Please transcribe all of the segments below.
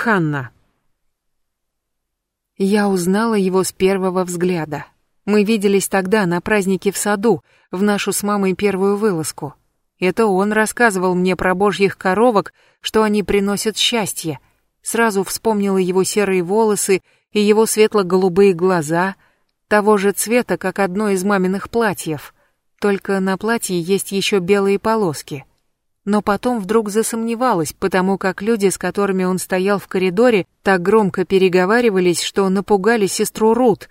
Ханна. Я узнала его с первого взгляда. Мы виделись тогда на празднике в саду, в нашу с мамой первую вылазку. Это он рассказывал мне про божьих коровок, что они приносят счастье. Сразу вспомнила его серые волосы и его светло-голубые глаза, того же цвета, как одно из маминых платьев. Только на платье есть еще белые полоски но потом вдруг засомневалась, потому как люди, с которыми он стоял в коридоре, так громко переговаривались, что напугали сестру Рут,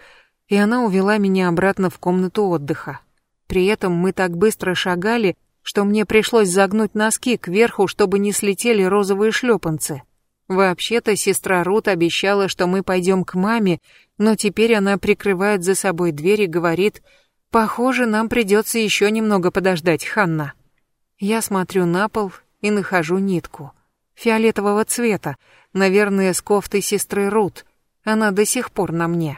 и она увела меня обратно в комнату отдыха. При этом мы так быстро шагали, что мне пришлось загнуть носки кверху, чтобы не слетели розовые шлепанцы. Вообще-то сестра Рут обещала, что мы пойдем к маме, но теперь она прикрывает за собой дверь и говорит, «Похоже, нам придется еще немного подождать, Ханна». Я смотрю на пол и нахожу нитку. Фиолетового цвета, наверное, с кофтой сестры Рут. Она до сих пор на мне.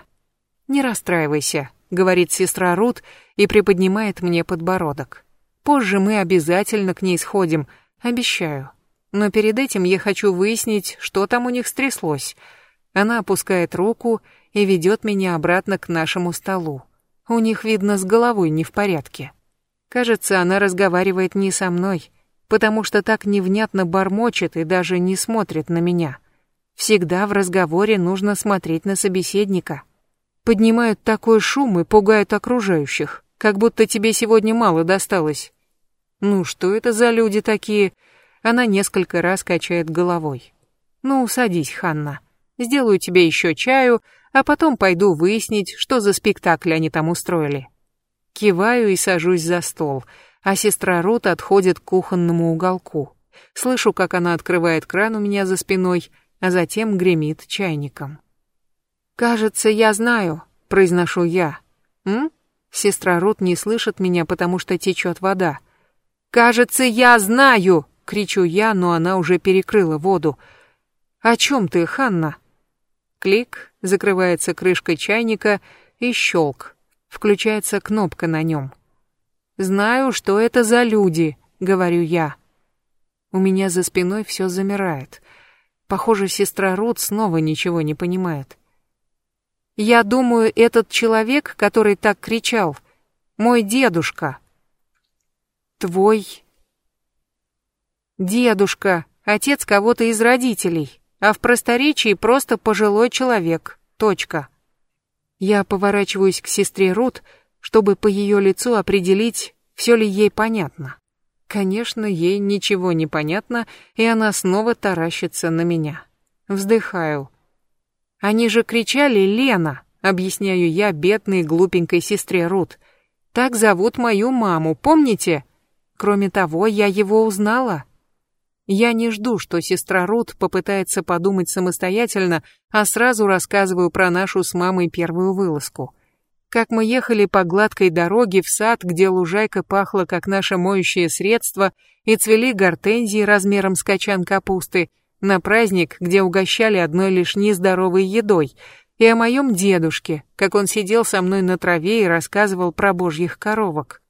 «Не расстраивайся», — говорит сестра Рут и приподнимает мне подбородок. «Позже мы обязательно к ней сходим, обещаю. Но перед этим я хочу выяснить, что там у них стряслось». Она опускает руку и ведет меня обратно к нашему столу. У них, видно, с головой не в порядке. Кажется, она разговаривает не со мной, потому что так невнятно бормочет и даже не смотрит на меня. Всегда в разговоре нужно смотреть на собеседника. Поднимают такой шум и пугают окружающих, как будто тебе сегодня мало досталось. Ну что это за люди такие? Она несколько раз качает головой. Ну, садись, Ханна. Сделаю тебе еще чаю, а потом пойду выяснить, что за спектакль они там устроили. Киваю и сажусь за стол, а сестра Рут отходит к кухонному уголку. Слышу, как она открывает кран у меня за спиной, а затем гремит чайником. «Кажется, я знаю», — произношу я. «М?» Сестра Рут не слышит меня, потому что течет вода. «Кажется, я знаю!» — кричу я, но она уже перекрыла воду. «О чем ты, Ханна?» Клик, закрывается крышкой чайника и щелк. Включается кнопка на нем. «Знаю, что это за люди», — говорю я. У меня за спиной все замирает. Похоже, сестра Рут снова ничего не понимает. «Я думаю, этот человек, который так кричал, мой дедушка». «Твой...» «Дедушка, отец кого-то из родителей, а в просторечии просто пожилой человек. Точка». Я поворачиваюсь к сестре Рут, чтобы по ее лицу определить, все ли ей понятно. Конечно, ей ничего не понятно, и она снова таращится на меня. Вздыхаю. Они же кричали «Лена», объясняю я бедной глупенькой сестре Рут. Так зовут мою маму, помните? Кроме того, я его узнала. Я не жду, что сестра Рут попытается подумать самостоятельно, а сразу рассказываю про нашу с мамой первую вылазку. Как мы ехали по гладкой дороге в сад, где лужайка пахла как наше моющее средство, и цвели гортензии размером с качан капусты, на праздник, где угощали одной лишь нездоровой едой, и о моем дедушке, как он сидел со мной на траве и рассказывал про божьих коровок.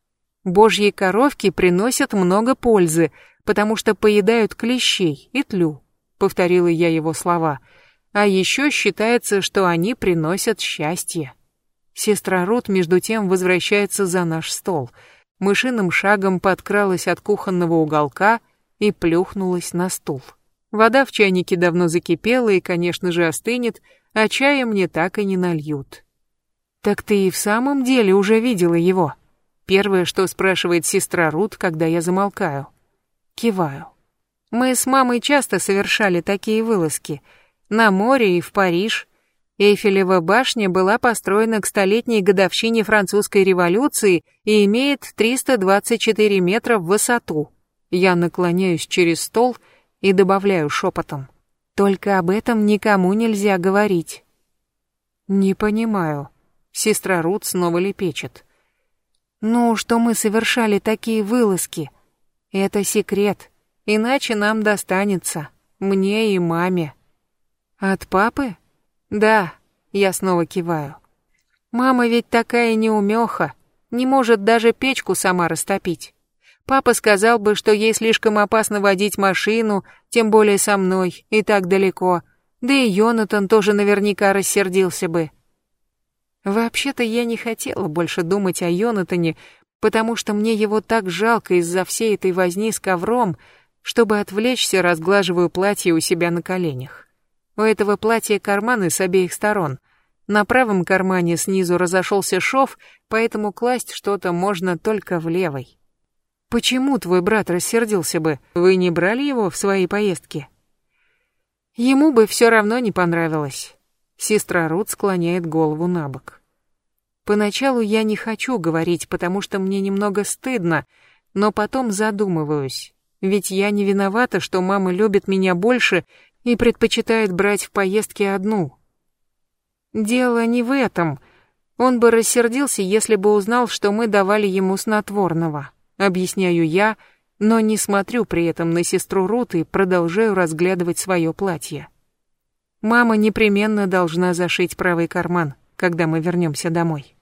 Божьи коровки приносят много пользы, потому что поедают клещей и тлю, повторила я его слова. А еще считается, что они приносят счастье. Сестра Рут между тем возвращается за наш стол. Мышиным шагом подкралась от кухонного уголка и плюхнулась на стул. Вода в чайнике давно закипела и, конечно же, остынет, а чая мне так и не нальют. «Так ты и в самом деле уже видела его?» Первое, что спрашивает сестра Рут, когда я замолкаю. Киваю. Мы с мамой часто совершали такие вылазки. На море и в Париж. Эйфелева башня была построена к столетней годовщине французской революции и имеет 324 метра в высоту. Я наклоняюсь через стол и добавляю шепотом. Только об этом никому нельзя говорить. Не понимаю. Сестра Рут снова лепечет. Ну, что мы совершали такие вылазки — это секрет, иначе нам достанется, мне и маме. От папы? Да, я снова киваю. Мама ведь такая неумеха, не может даже печку сама растопить. Папа сказал бы, что ей слишком опасно водить машину, тем более со мной, и так далеко. Да и Йонатан тоже наверняка рассердился бы. Вообще-то я не хотела больше думать о Йонатане, потому что мне его так жалко из-за всей этой возни с ковром, чтобы отвлечься, разглаживаю платье у себя на коленях. У этого платья карманы с обеих сторон. На правом кармане снизу разошелся шов, поэтому класть что-то можно только в левой. Почему твой брат рассердился бы? Вы не брали его в свои поездки? Ему бы все равно не понравилось. Сестра Рут склоняет голову на бок. Поначалу я не хочу говорить, потому что мне немного стыдно, но потом задумываюсь. Ведь я не виновата, что мама любит меня больше и предпочитает брать в поездки одну. Дело не в этом. Он бы рассердился, если бы узнал, что мы давали ему снотворного. Объясняю я, но не смотрю при этом на сестру Рут и продолжаю разглядывать свое платье. Мама непременно должна зашить правый карман, когда мы вернемся домой.